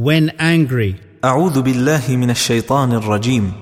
when angry أعوذ بالله من الشيطان الرجيم